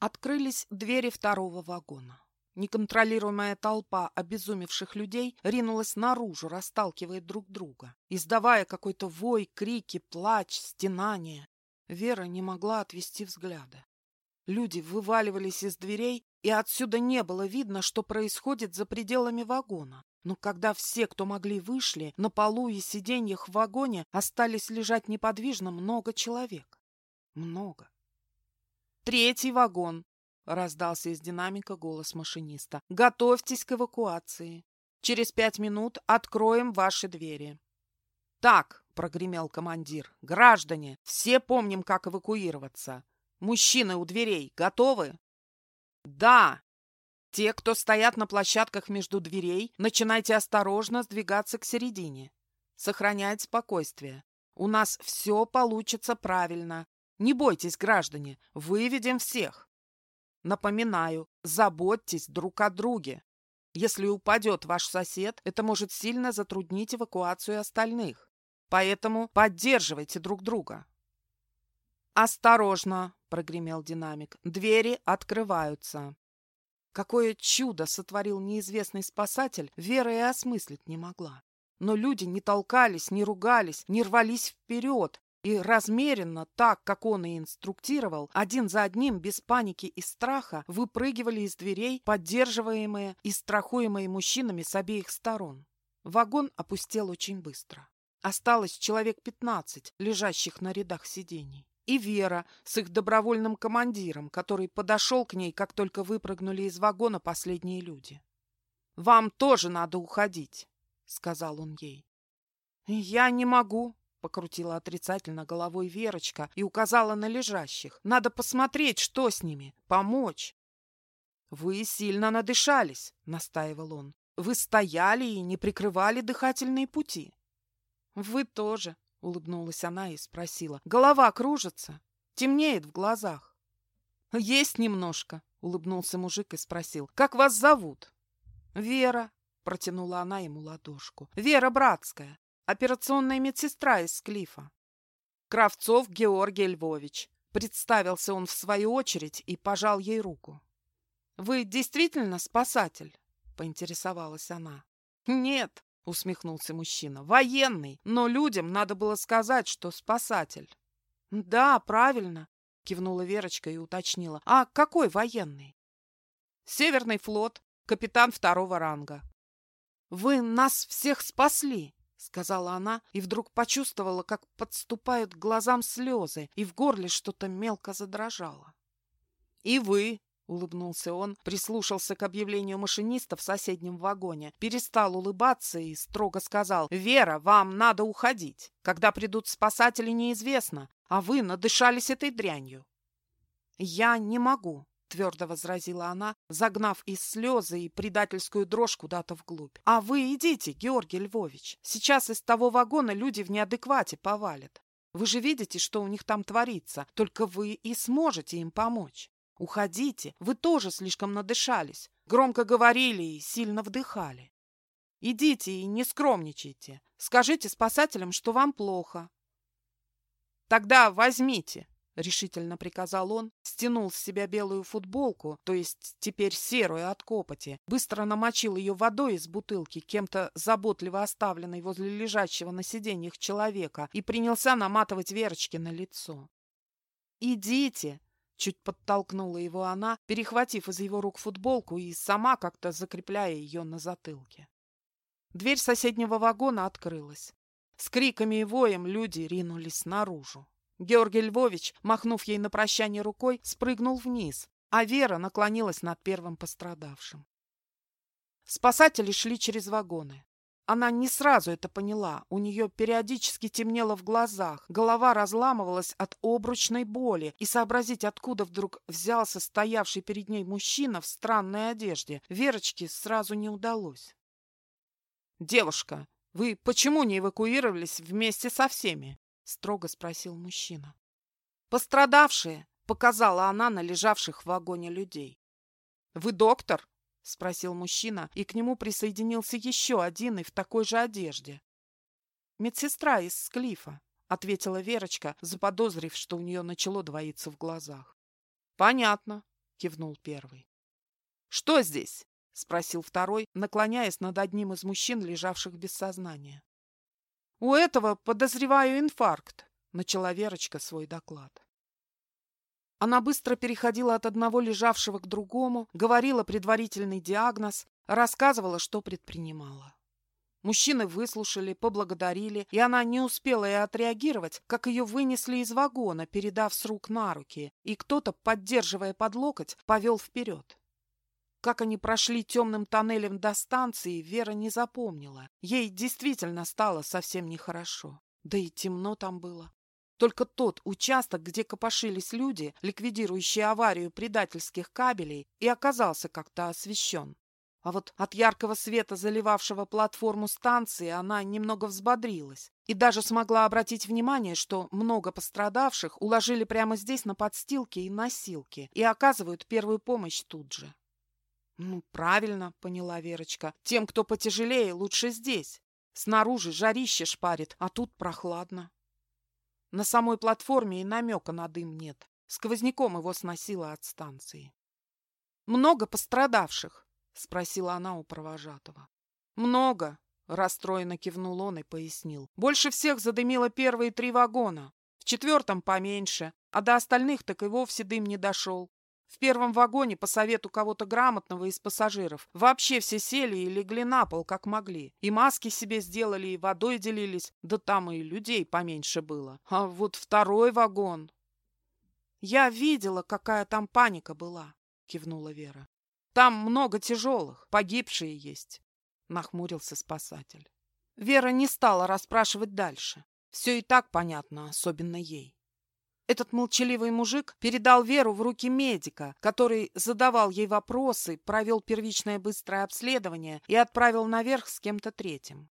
Открылись двери второго вагона. Неконтролируемая толпа обезумевших людей ринулась наружу, расталкивая друг друга, издавая какой-то вой, крики, плач, стенания. Вера не могла отвести взгляда. Люди вываливались из дверей, и отсюда не было видно, что происходит за пределами вагона. Но когда все, кто могли, вышли, на полу и сиденьях в вагоне остались лежать неподвижно много человек. Много. Третий вагон, Раздался из динамика голос машиниста. «Готовьтесь к эвакуации. Через пять минут откроем ваши двери». «Так», — прогремел командир, — «граждане, все помним, как эвакуироваться. Мужчины у дверей готовы?» «Да!» «Те, кто стоят на площадках между дверей, начинайте осторожно сдвигаться к середине. Сохранять спокойствие. У нас все получится правильно. Не бойтесь, граждане, выведем всех. Напоминаю, заботьтесь друг о друге. Если упадет ваш сосед, это может сильно затруднить эвакуацию остальных. Поэтому поддерживайте друг друга. «Осторожно!» — прогремел динамик. «Двери открываются». Какое чудо сотворил неизвестный спасатель, Вера и осмыслить не могла. Но люди не толкались, не ругались, не рвались вперед, и размеренно, так, как он и инструктировал, один за одним, без паники и страха, выпрыгивали из дверей, поддерживаемые и страхуемые мужчинами с обеих сторон. Вагон опустел очень быстро. Осталось человек пятнадцать, лежащих на рядах сидений. И Вера с их добровольным командиром, который подошел к ней, как только выпрыгнули из вагона последние люди. «Вам тоже надо уходить», — сказал он ей. «Я не могу», Покрутила отрицательно головой Верочка и указала на лежащих. Надо посмотреть, что с ними, помочь. Вы сильно надышались, настаивал он. Вы стояли и не прикрывали дыхательные пути. Вы тоже, улыбнулась она и спросила. Голова кружится, темнеет в глазах. Есть немножко, улыбнулся мужик и спросил. Как вас зовут? Вера, протянула она ему ладошку. Вера Братская операционная медсестра из Склифа. Кравцов Георгий Львович. Представился он в свою очередь и пожал ей руку. «Вы действительно спасатель?» — поинтересовалась она. «Нет», — усмехнулся мужчина, — «военный, но людям надо было сказать, что спасатель». «Да, правильно», — кивнула Верочка и уточнила. «А какой военный?» «Северный флот, капитан второго ранга». «Вы нас всех спасли!» — сказала она и вдруг почувствовала, как подступают к глазам слезы, и в горле что-то мелко задрожало. «И вы!» — улыбнулся он, прислушался к объявлению машиниста в соседнем вагоне, перестал улыбаться и строго сказал «Вера, вам надо уходить. Когда придут спасатели, неизвестно, а вы надышались этой дрянью». «Я не могу», твердо возразила она, загнав из слезы и предательскую дрожь куда-то вглубь. «А вы идите, Георгий Львович. Сейчас из того вагона люди в неадеквате повалят. Вы же видите, что у них там творится. Только вы и сможете им помочь. Уходите, вы тоже слишком надышались, громко говорили и сильно вдыхали. Идите и не скромничайте. Скажите спасателям, что вам плохо. Тогда возьмите, — решительно приказал он, стянул с себя белую футболку, то есть теперь серую от копоти, быстро намочил ее водой из бутылки, кем-то заботливо оставленной возле лежащего на сиденьях человека, и принялся наматывать Верочке на лицо. «Идите!» — чуть подтолкнула его она, перехватив из его рук футболку и сама как-то закрепляя ее на затылке. Дверь соседнего вагона открылась. С криками и воем люди ринулись наружу. Георгий Львович, махнув ей на прощание рукой, спрыгнул вниз, а Вера наклонилась над первым пострадавшим. Спасатели шли через вагоны. Она не сразу это поняла. У нее периодически темнело в глазах, голова разламывалась от обручной боли, и сообразить, откуда вдруг взялся стоявший перед ней мужчина в странной одежде, Верочке сразу не удалось. «Девушка, вы почему не эвакуировались вместе со всеми?» Строго спросил мужчина. Пострадавшие, показала она на лежавших в вагоне людей. Вы доктор? спросил мужчина, и к нему присоединился еще один и в такой же одежде. Медсестра из Склифа, ответила Верочка, заподозрив, что у нее начало двоиться в глазах. Понятно, кивнул первый. Что здесь? спросил второй, наклоняясь над одним из мужчин, лежавших без сознания. У этого, подозреваю, инфаркт, начала Верочка свой доклад. Она быстро переходила от одного лежавшего к другому, говорила предварительный диагноз, рассказывала, что предпринимала. Мужчины выслушали, поблагодарили, и она не успела и отреагировать, как ее вынесли из вагона, передав с рук на руки, и кто-то, поддерживая под локоть, повел вперед. Как они прошли темным тоннелем до станции, Вера не запомнила. Ей действительно стало совсем нехорошо. Да и темно там было. Только тот участок, где копошились люди, ликвидирующие аварию предательских кабелей, и оказался как-то освещен. А вот от яркого света, заливавшего платформу станции, она немного взбодрилась и даже смогла обратить внимание, что много пострадавших уложили прямо здесь на подстилки и носилки и оказывают первую помощь тут же. «Ну, правильно», — поняла Верочка. «Тем, кто потяжелее, лучше здесь. Снаружи жарище шпарит, а тут прохладно». На самой платформе и намека на дым нет. Сквозняком его сносило от станции. «Много пострадавших?» — спросила она у провожатого. «Много», — расстроенно кивнул он и пояснил. «Больше всех задымило первые три вагона. В четвертом поменьше, а до остальных так и вовсе дым не дошел. В первом вагоне, по совету кого-то грамотного из пассажиров, вообще все сели и легли на пол, как могли. И маски себе сделали, и водой делились, да там и людей поменьше было. А вот второй вагон... «Я видела, какая там паника была», — кивнула Вера. «Там много тяжелых, погибшие есть», — нахмурился спасатель. Вера не стала расспрашивать дальше. Все и так понятно, особенно ей. Этот молчаливый мужик передал Веру в руки медика, который задавал ей вопросы, провел первичное быстрое обследование и отправил наверх с кем-то третьим.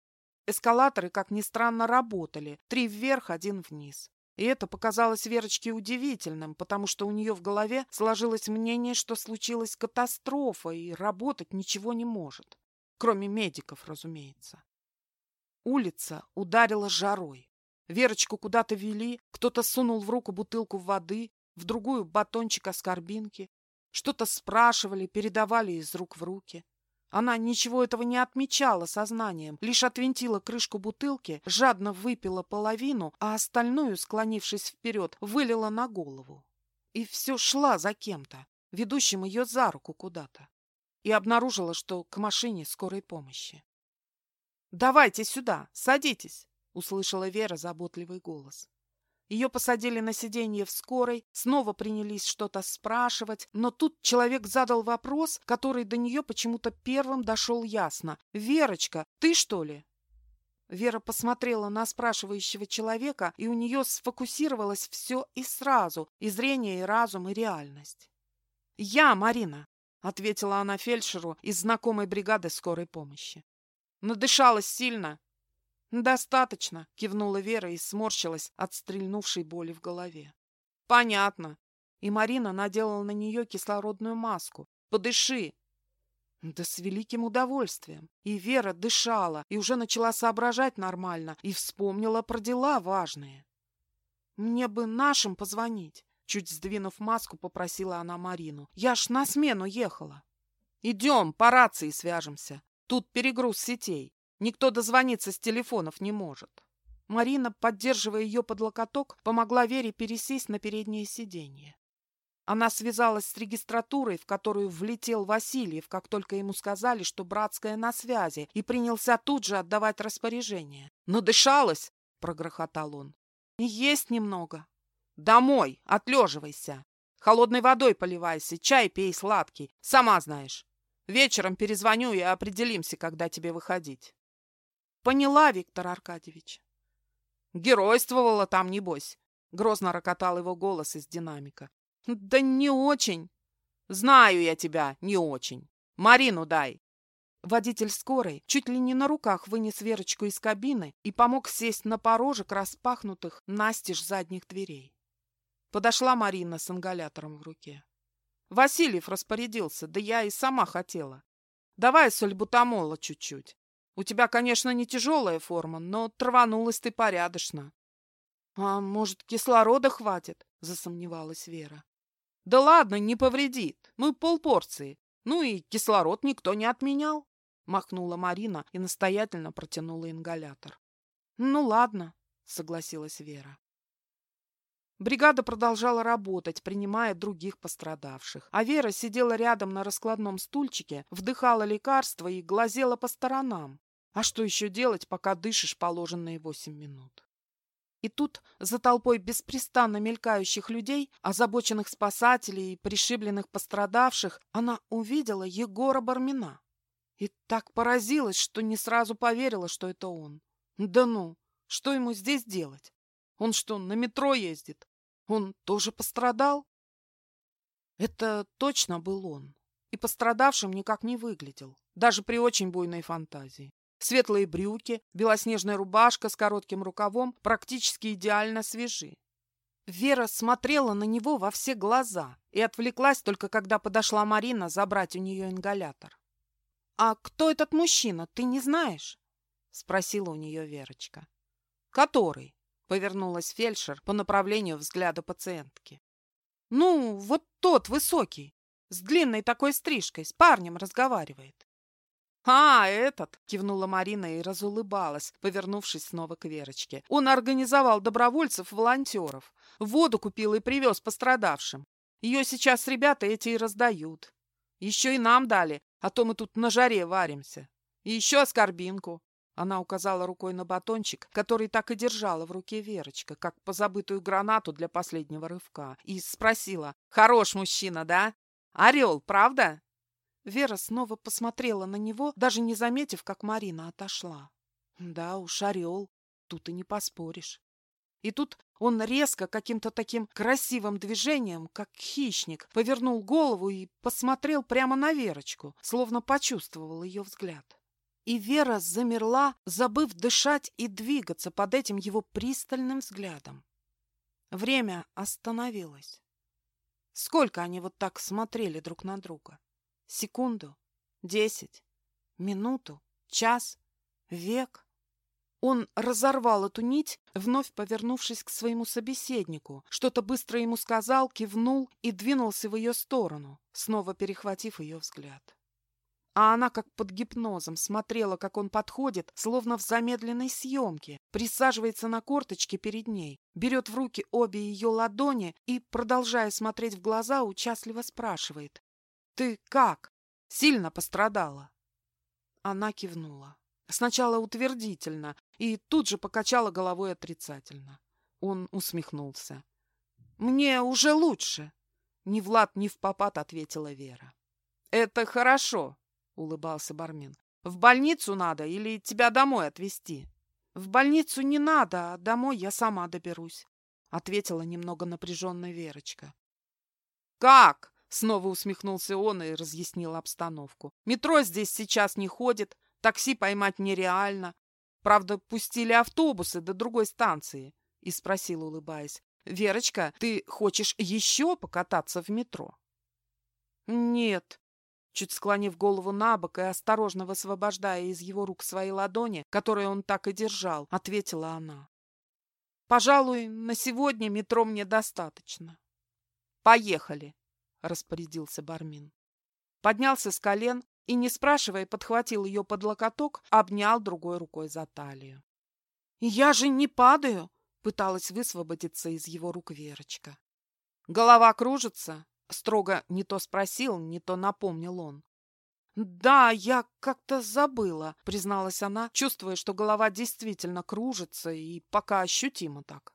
Эскалаторы, как ни странно, работали. Три вверх, один вниз. И это показалось Верочке удивительным, потому что у нее в голове сложилось мнение, что случилась катастрофа, и работать ничего не может. Кроме медиков, разумеется. Улица ударила жарой. Верочку куда-то вели, кто-то сунул в руку бутылку воды, в другую батончик аскорбинки. Что-то спрашивали, передавали из рук в руки. Она ничего этого не отмечала сознанием, лишь отвинтила крышку бутылки, жадно выпила половину, а остальную, склонившись вперед, вылила на голову. И все шла за кем-то, ведущим ее за руку куда-то. И обнаружила, что к машине скорой помощи. «Давайте сюда, садитесь!» — услышала Вера заботливый голос. Ее посадили на сиденье в скорой, снова принялись что-то спрашивать, но тут человек задал вопрос, который до нее почему-то первым дошел ясно. «Верочка, ты что ли?» Вера посмотрела на спрашивающего человека, и у нее сфокусировалось все и сразу, и зрение, и разум, и реальность. «Я, Марина», — ответила она фельдшеру из знакомой бригады скорой помощи. Надышалась сильно, «Достаточно», — кивнула Вера и сморщилась от стрельнувшей боли в голове. «Понятно». И Марина наделала на нее кислородную маску. «Подыши». Да с великим удовольствием. И Вера дышала, и уже начала соображать нормально, и вспомнила про дела важные. «Мне бы нашим позвонить», — чуть сдвинув маску, попросила она Марину. «Я ж на смену ехала». «Идем, по рации свяжемся. Тут перегруз сетей». Никто дозвониться с телефонов не может. Марина, поддерживая ее под локоток, помогла Вере пересесть на переднее сиденье. Она связалась с регистратурой, в которую влетел Васильев, как только ему сказали, что братская на связи, и принялся тут же отдавать распоряжение. «Надышалась!» — прогрохотал он. «Есть немного». «Домой! Отлеживайся! Холодной водой поливайся, чай пей сладкий, сама знаешь. Вечером перезвоню и определимся, когда тебе выходить». Поняла, Виктор Аркадьевич. Геройствовала там, небось. Грозно рокотал его голос из динамика. Да не очень. Знаю я тебя, не очень. Марину дай. Водитель скорой чуть ли не на руках вынес Верочку из кабины и помог сесть на порожек распахнутых настежь задних дверей. Подошла Марина с ингалятором в руке. Васильев распорядился, да я и сама хотела. Давай сольбутамола чуть-чуть. У тебя, конечно, не тяжелая форма, но траванулась ты порядочно. — А может, кислорода хватит? — засомневалась Вера. — Да ладно, не повредит. Мы полпорции. Ну и кислород никто не отменял. Махнула Марина и настоятельно протянула ингалятор. Ну ладно, согласилась Вера. Бригада продолжала работать, принимая других пострадавших. А Вера сидела рядом на раскладном стульчике, вдыхала лекарства и глазела по сторонам. А что еще делать, пока дышишь положенные восемь минут? И тут за толпой беспрестанно мелькающих людей, озабоченных спасателей и пришибленных пострадавших, она увидела Егора Бармина. И так поразилась, что не сразу поверила, что это он. Да ну, что ему здесь делать? Он что, на метро ездит? Он тоже пострадал? Это точно был он. И пострадавшим никак не выглядел, даже при очень буйной фантазии. Светлые брюки, белоснежная рубашка с коротким рукавом практически идеально свежи. Вера смотрела на него во все глаза и отвлеклась только когда подошла Марина забрать у нее ингалятор. «А кто этот мужчина, ты не знаешь?» — спросила у нее Верочка. «Который?» Повернулась фельдшер по направлению взгляда пациентки. «Ну, вот тот высокий, с длинной такой стрижкой, с парнем разговаривает». «А, этот!» — кивнула Марина и разулыбалась, повернувшись снова к Верочке. «Он организовал добровольцев-волонтеров. Воду купил и привез пострадавшим. Ее сейчас ребята эти и раздают. Еще и нам дали, а то мы тут на жаре варимся. И еще аскорбинку. Она указала рукой на батончик, который так и держала в руке Верочка, как позабытую гранату для последнего рывка, и спросила, «Хорош мужчина, да? Орел, правда?» Вера снова посмотрела на него, даже не заметив, как Марина отошла. «Да уж, орел, тут и не поспоришь». И тут он резко, каким-то таким красивым движением, как хищник, повернул голову и посмотрел прямо на Верочку, словно почувствовал ее взгляд. И Вера замерла, забыв дышать и двигаться под этим его пристальным взглядом. Время остановилось. Сколько они вот так смотрели друг на друга? Секунду? Десять? Минуту? Час? Век? Он разорвал эту нить, вновь повернувшись к своему собеседнику, что-то быстро ему сказал, кивнул и двинулся в ее сторону, снова перехватив ее взгляд а она как под гипнозом смотрела, как он подходит, словно в замедленной съемке, присаживается на корточке перед ней, берет в руки обе ее ладони и, продолжая смотреть в глаза, участливо спрашивает. «Ты как? Сильно пострадала?» Она кивнула. Сначала утвердительно и тут же покачала головой отрицательно. Он усмехнулся. «Мне уже лучше!» Ни в лад, ни в попад ответила Вера. «Это хорошо!» Улыбался бармен. В больницу надо или тебя домой отвезти? В больницу не надо, а домой я сама доберусь, ответила немного напряженная Верочка. Как? Снова усмехнулся он и разъяснил обстановку. Метро здесь сейчас не ходит, такси поймать нереально. Правда, пустили автобусы до другой станции. И спросил, улыбаясь. «Верочка, ты хочешь еще покататься в метро?» «Нет», Чуть склонив голову на бок и осторожно высвобождая из его рук свои ладони, которые он так и держал, ответила она. «Пожалуй, на сегодня метро мне достаточно». «Поехали», — распорядился Бармин. Поднялся с колен и, не спрашивая, подхватил ее под локоток, обнял другой рукой за талию. «Я же не падаю!» — пыталась высвободиться из его рук Верочка. «Голова кружится?» Строго не то спросил, не то напомнил он. «Да, я как-то забыла», — призналась она, чувствуя, что голова действительно кружится и пока ощутимо так.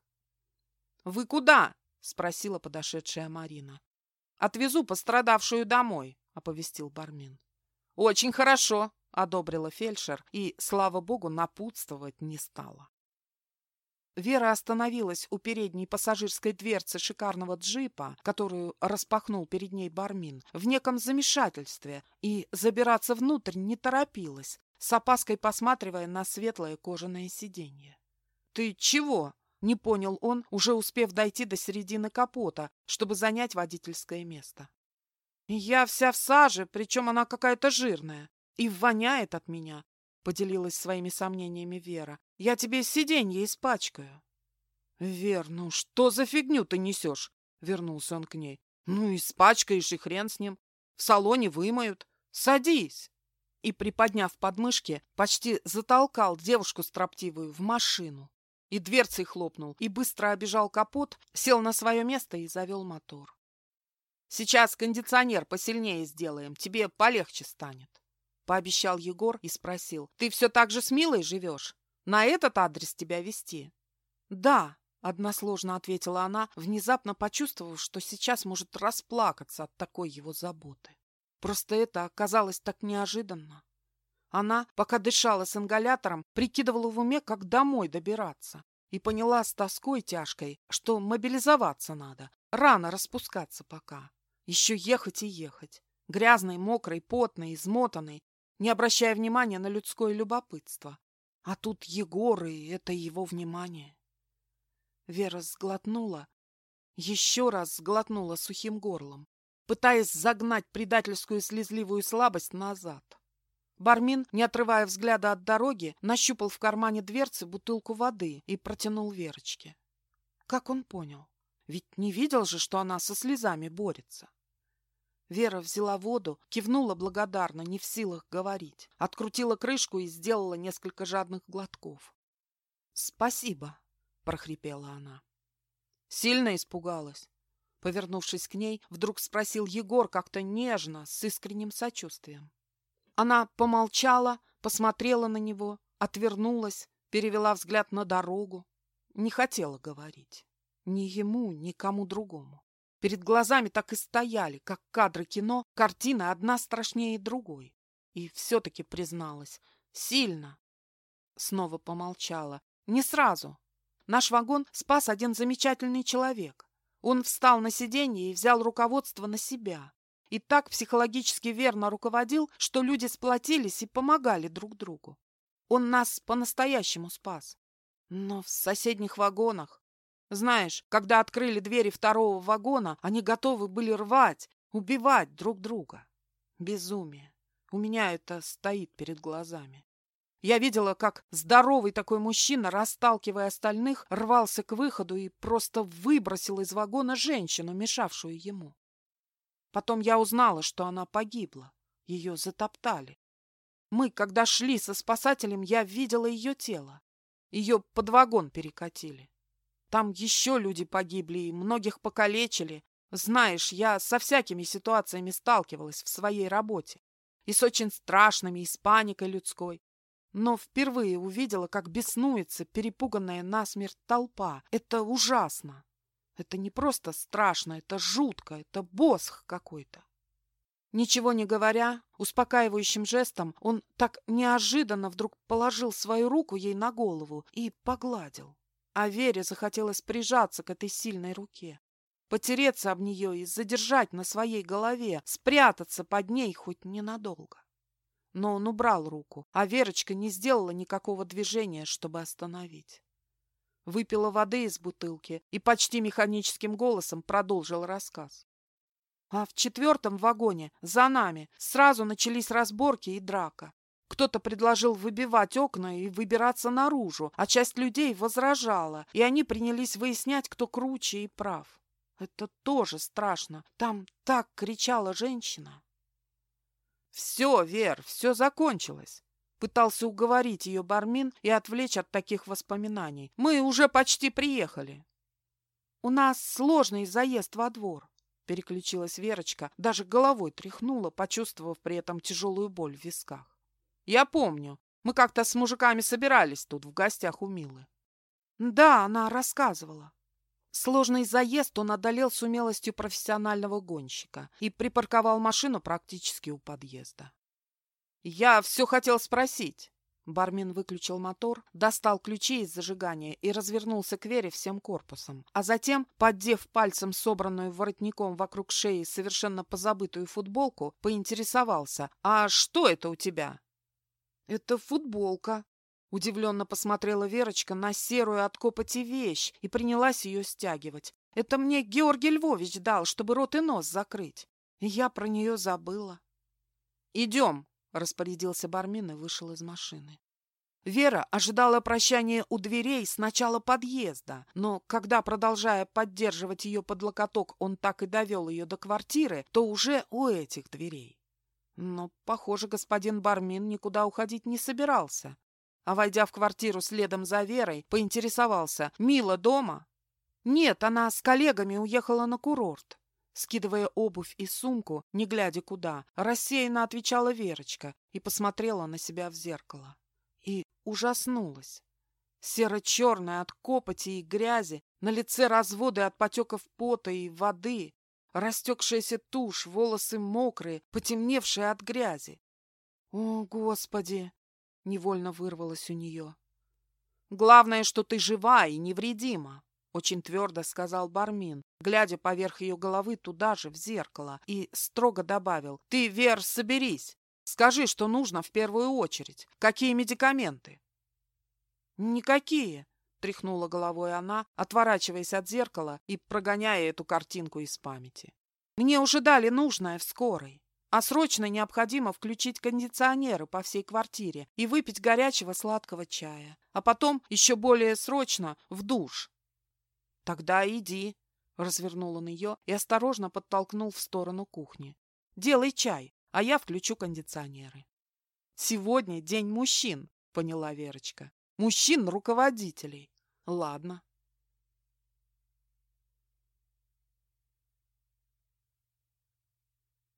«Вы куда?» — спросила подошедшая Марина. «Отвезу пострадавшую домой», — оповестил Бармин. «Очень хорошо», — одобрила фельдшер и, слава богу, напутствовать не стала. Вера остановилась у передней пассажирской дверцы шикарного джипа, которую распахнул перед ней Бармин, в неком замешательстве, и забираться внутрь не торопилась, с опаской посматривая на светлое кожаное сиденье. «Ты чего?» — не понял он, уже успев дойти до середины капота, чтобы занять водительское место. «Я вся в саже, причем она какая-то жирная, и воняет от меня», — поделилась своими сомнениями Вера. Я тебе сиденье испачкаю. Вер, ну что за фигню ты несешь? Вернулся он к ней. Ну, испачкаешь и хрен с ним. В салоне вымоют. Садись!» И, приподняв подмышки, почти затолкал девушку строптивую в машину. И дверцей хлопнул, и быстро обежал капот, сел на свое место и завел мотор. «Сейчас кондиционер посильнее сделаем, тебе полегче станет», — пообещал Егор и спросил. «Ты все так же с Милой живешь? На этот адрес тебя вести?» «Да», — односложно ответила она, внезапно почувствовав, что сейчас может расплакаться от такой его заботы. Просто это оказалось так неожиданно. Она, пока дышала с ингалятором, прикидывала в уме, как домой добираться, и поняла с тоской тяжкой, что мобилизоваться надо, рано распускаться пока. Еще ехать и ехать. Грязный, мокрый, потный, измотанный, не обращая внимания на людское любопытство. А тут Егор, и это его внимание. Вера сглотнула, еще раз сглотнула сухим горлом, пытаясь загнать предательскую слезливую слабость назад. Бармин, не отрывая взгляда от дороги, нащупал в кармане дверцы бутылку воды и протянул Верочке. Как он понял? Ведь не видел же, что она со слезами борется. Вера взяла воду, кивнула благодарно, не в силах говорить, открутила крышку и сделала несколько жадных глотков. «Спасибо», — прохрипела она. Сильно испугалась. Повернувшись к ней, вдруг спросил Егор как-то нежно, с искренним сочувствием. Она помолчала, посмотрела на него, отвернулась, перевела взгляд на дорогу. Не хотела говорить. Ни ему, ни кому другому. Перед глазами так и стояли, как кадры кино, картина одна страшнее другой. И все-таки призналась. Сильно. Снова помолчала. Не сразу. Наш вагон спас один замечательный человек. Он встал на сиденье и взял руководство на себя. И так психологически верно руководил, что люди сплотились и помогали друг другу. Он нас по-настоящему спас. Но в соседних вагонах знаешь, когда открыли двери второго вагона, они готовы были рвать, убивать друг друга. Безумие. У меня это стоит перед глазами. Я видела, как здоровый такой мужчина, расталкивая остальных, рвался к выходу и просто выбросил из вагона женщину, мешавшую ему. Потом я узнала, что она погибла. Ее затоптали. Мы, когда шли со спасателем, я видела ее тело. Ее под вагон перекатили. Там еще люди погибли и многих покалечили. Знаешь, я со всякими ситуациями сталкивалась в своей работе. И с очень страшными, и с паникой людской. Но впервые увидела, как беснуется перепуганная насмерть толпа. Это ужасно. Это не просто страшно, это жутко, это босх какой-то. Ничего не говоря, успокаивающим жестом он так неожиданно вдруг положил свою руку ей на голову и погладил. А Вере захотелось прижаться к этой сильной руке, потереться об нее и задержать на своей голове, спрятаться под ней хоть ненадолго. Но он убрал руку, а Верочка не сделала никакого движения, чтобы остановить. Выпила воды из бутылки и почти механическим голосом продолжил рассказ. А в четвертом вагоне, за нами, сразу начались разборки и драка. Кто-то предложил выбивать окна и выбираться наружу, а часть людей возражала, и они принялись выяснять, кто круче и прав. Это тоже страшно. Там так кричала женщина. «Все, Вер, все закончилось!» Пытался уговорить ее Бармин и отвлечь от таких воспоминаний. «Мы уже почти приехали!» «У нас сложный заезд во двор», — переключилась Верочка, даже головой тряхнула, почувствовав при этом тяжелую боль в висках. Я помню. Мы как-то с мужиками собирались тут, в гостях у Милы. Да, она рассказывала. Сложный заезд он одолел с умелостью профессионального гонщика и припарковал машину практически у подъезда. «Я все хотел спросить». Бармин выключил мотор, достал ключи из зажигания и развернулся к Вере всем корпусом, а затем, поддев пальцем собранную воротником вокруг шеи совершенно позабытую футболку, поинтересовался «А что это у тебя?» «Это футболка», — удивленно посмотрела Верочка на серую от копоти вещь и принялась ее стягивать. «Это мне Георгий Львович дал, чтобы рот и нос закрыть. И я про нее забыла». «Идем», — распорядился Бармин и вышел из машины. Вера ожидала прощания у дверей с начала подъезда, но когда, продолжая поддерживать ее под локоток, он так и довел ее до квартиры, то уже у этих дверей. Но, похоже, господин Бармин никуда уходить не собирался. А войдя в квартиру следом за Верой, поинтересовался, «Мила дома?» «Нет, она с коллегами уехала на курорт». Скидывая обувь и сумку, не глядя куда, рассеянно отвечала Верочка и посмотрела на себя в зеркало и ужаснулась. Серо-черная от копоти и грязи, на лице разводы от потеков пота и воды, растекшаяся тушь, волосы мокрые, потемневшие от грязи. «О, Господи!» — невольно вырвалось у нее. «Главное, что ты жива и невредима», — очень твердо сказал Бармин, глядя поверх ее головы туда же, в зеркало, и строго добавил. «Ты, Вер, соберись. Скажи, что нужно в первую очередь. Какие медикаменты? Никакие, тряхнула головой она, отворачиваясь от зеркала и прогоняя эту картинку из памяти. Мне уже дали нужное в скорой. А срочно необходимо включить кондиционеры по всей квартире и выпить горячего сладкого чая. А потом, еще более срочно, в душ. Тогда иди, развернул он ее и осторожно подтолкнул в сторону кухни. Делай чай, а я включу кондиционеры. Сегодня день мужчин, поняла Верочка. Мужчин-руководителей. Ладно,